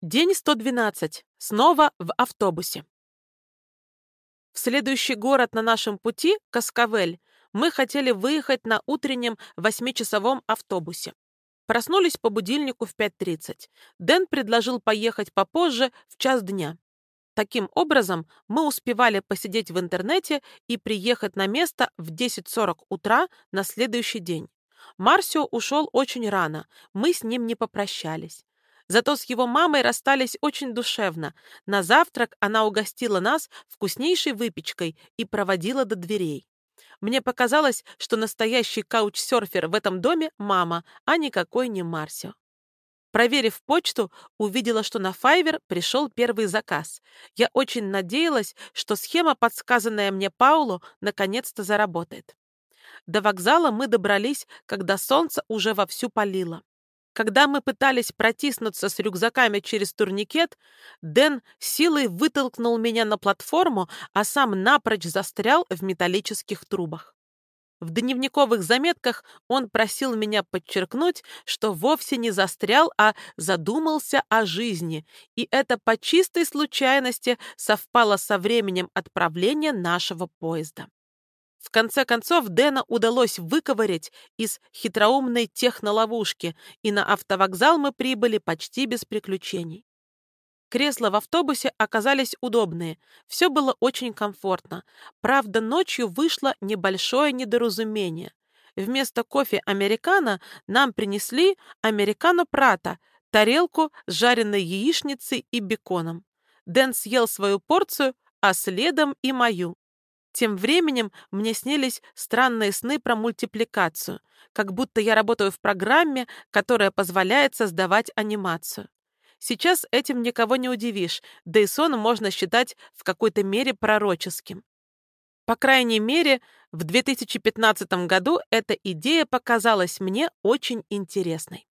День 112. Снова в автобусе. В следующий город на нашем пути, Каскавель, мы хотели выехать на утреннем восьмичасовом автобусе. Проснулись по будильнику в 5.30. Дэн предложил поехать попозже, в час дня. Таким образом, мы успевали посидеть в интернете и приехать на место в 10.40 утра на следующий день. Марсио ушел очень рано, мы с ним не попрощались. Зато с его мамой расстались очень душевно. На завтрак она угостила нас вкуснейшей выпечкой и проводила до дверей. Мне показалось, что настоящий каучсерфер в этом доме – мама, а никакой не Марсио. Проверив почту, увидела, что на Fiverr пришел первый заказ. Я очень надеялась, что схема, подсказанная мне Паулу, наконец-то заработает. До вокзала мы добрались, когда солнце уже вовсю палило. Когда мы пытались протиснуться с рюкзаками через турникет, Дэн силой вытолкнул меня на платформу, а сам напрочь застрял в металлических трубах. В дневниковых заметках он просил меня подчеркнуть, что вовсе не застрял, а задумался о жизни, и это по чистой случайности совпало со временем отправления нашего поезда. В конце концов, Дэна удалось выковырять из хитроумной техноловушки, и на автовокзал мы прибыли почти без приключений. Кресла в автобусе оказались удобные, все было очень комфортно. Правда, ночью вышло небольшое недоразумение. Вместо кофе американо нам принесли американо прата, тарелку с жареной яичницей и беконом. Дэн съел свою порцию, а следом и мою. Тем временем мне снились странные сны про мультипликацию, как будто я работаю в программе, которая позволяет создавать анимацию. Сейчас этим никого не удивишь, да и сон можно считать в какой-то мере пророческим. По крайней мере, в 2015 году эта идея показалась мне очень интересной.